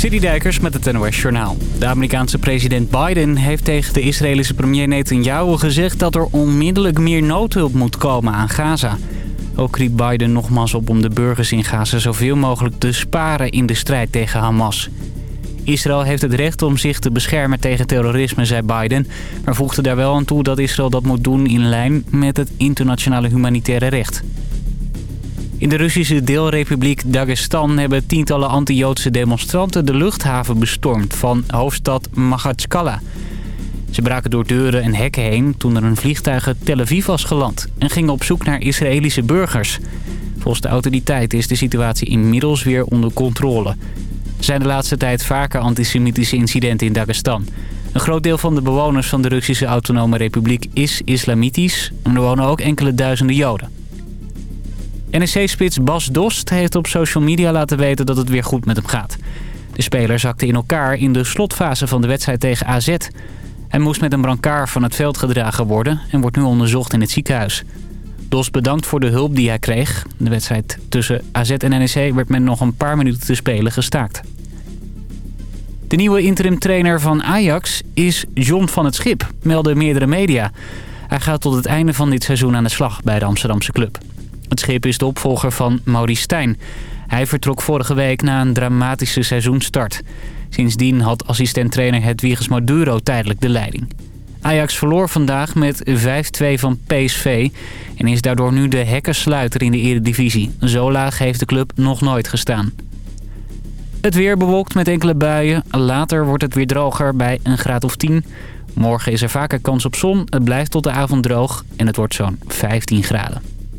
Dijkers met het NOS Journaal. De Amerikaanse president Biden heeft tegen de Israëlische premier Netanyahu gezegd... dat er onmiddellijk meer noodhulp moet komen aan Gaza. Ook riep Biden nogmaals op om de burgers in Gaza zoveel mogelijk te sparen in de strijd tegen Hamas. Israël heeft het recht om zich te beschermen tegen terrorisme, zei Biden... maar voegde daar wel aan toe dat Israël dat moet doen in lijn met het internationale humanitaire recht. In de Russische deelrepubliek Dagestan hebben tientallen anti-Joodse demonstranten de luchthaven bestormd van hoofdstad Magatskala. Ze braken door deuren en hekken heen toen er een vliegtuig uit Tel Aviv was geland en gingen op zoek naar Israëlische burgers. Volgens de autoriteiten is de situatie inmiddels weer onder controle. Er zijn de laatste tijd vaker antisemitische incidenten in Dagestan. Een groot deel van de bewoners van de Russische Autonome Republiek is islamitisch, maar er wonen ook enkele duizenden Joden. NEC-spits Bas Dost heeft op social media laten weten dat het weer goed met hem gaat. De speler zakte in elkaar in de slotfase van de wedstrijd tegen AZ. Hij moest met een brancard van het veld gedragen worden en wordt nu onderzocht in het ziekenhuis. Dost bedankt voor de hulp die hij kreeg. De wedstrijd tussen AZ en NEC werd met nog een paar minuten te spelen gestaakt. De nieuwe interim-trainer van Ajax is John van het Schip, melden meerdere media. Hij gaat tot het einde van dit seizoen aan de slag bij de Amsterdamse club. Het schip is de opvolger van Maurice Stijn. Hij vertrok vorige week na een dramatische seizoenstart. Sindsdien had assistent-trainer Hedwiges Maduro tijdelijk de leiding. Ajax verloor vandaag met 5-2 van PSV en is daardoor nu de hekkensluiter in de eredivisie. Zo laag heeft de club nog nooit gestaan. Het weer bewolkt met enkele buien. Later wordt het weer droger bij een graad of 10. Morgen is er vaker kans op zon. Het blijft tot de avond droog en het wordt zo'n 15 graden.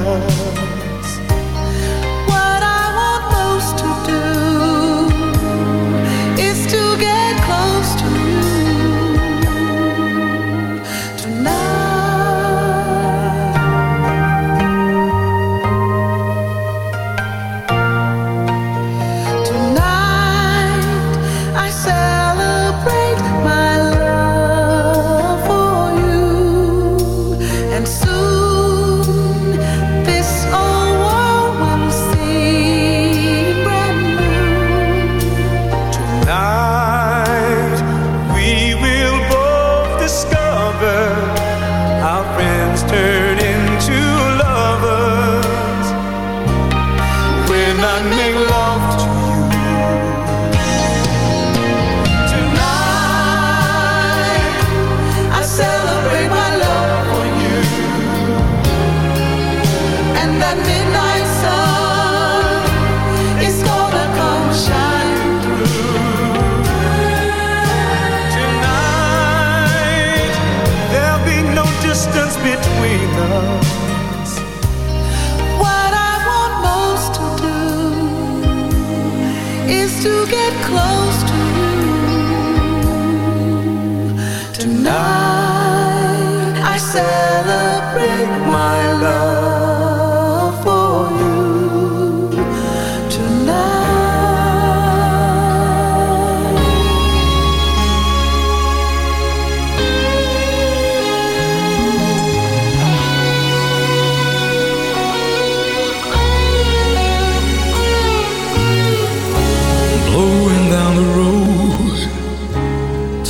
between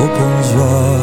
op ons wacht.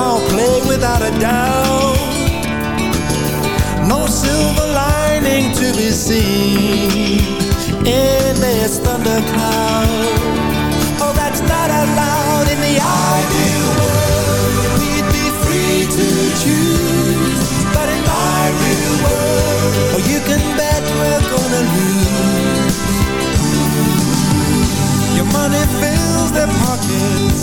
Foul play without a doubt. No silver lining to be seen in this thundercloud. Oh, that's not allowed in the ideal world. We'd be free to choose, but in my real world, oh, you can bet we're gonna lose. Your money fills their pockets,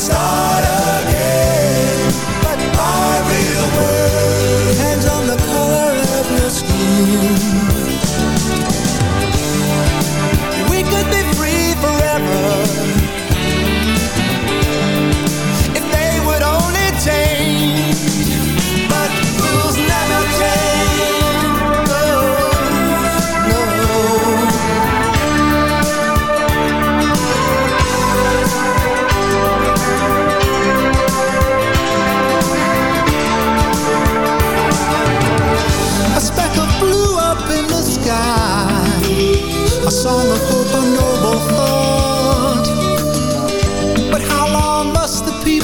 Start again. But in my real world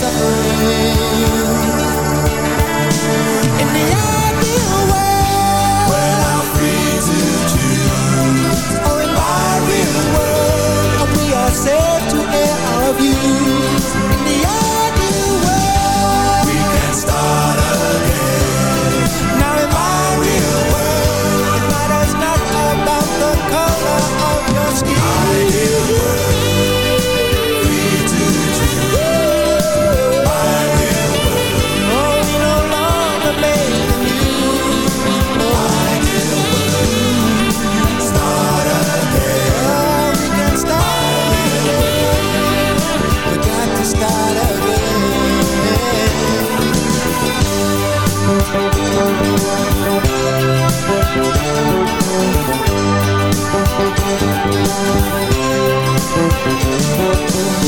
suffering.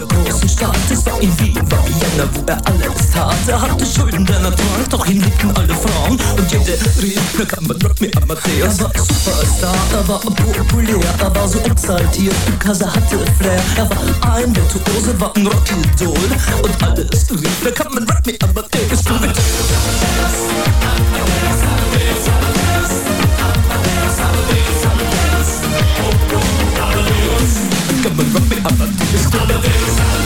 the pool. großen Staates war in Wien, war Vienna, wo er alles hatte. Er hatte Schulden, denn er doch ihn liebten alle Frauen. Und jede rief, na kann man rock me Amadeus. Er war Superstar, er war populär, er war so exaltiert, because er hatte Flair. Er war ein Virtuose, war ein Rockidol. Und alles rief, na kann man rock me Amadeus. Amadeus, Amadeus, Amadeus, Amadeus, Amadeus, Amadeus, Amadeus. Come and rock me, Amadeus, Amadeus, Amadeus.